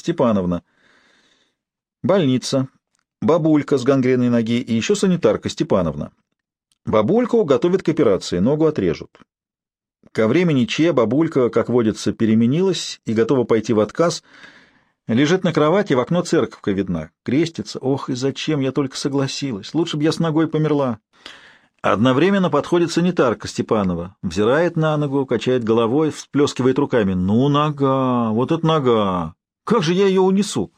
Степановна. Больница. Бабулька с гангреной ноги и еще санитарка Степановна. Бабульку готовят к операции, ногу отрежут. Ко времени Че бабулька, как водится, переменилась и готова пойти в отказ. Лежит на кровати, в окно церковка видна. Крестится. Ох, и зачем я только согласилась? Лучше бы я с ногой померла. Одновременно подходит санитарка Степанова, взирает на ногу, качает головой, всплескивает руками. «Ну, нога! Вот это нога! Как же я ее унесу?»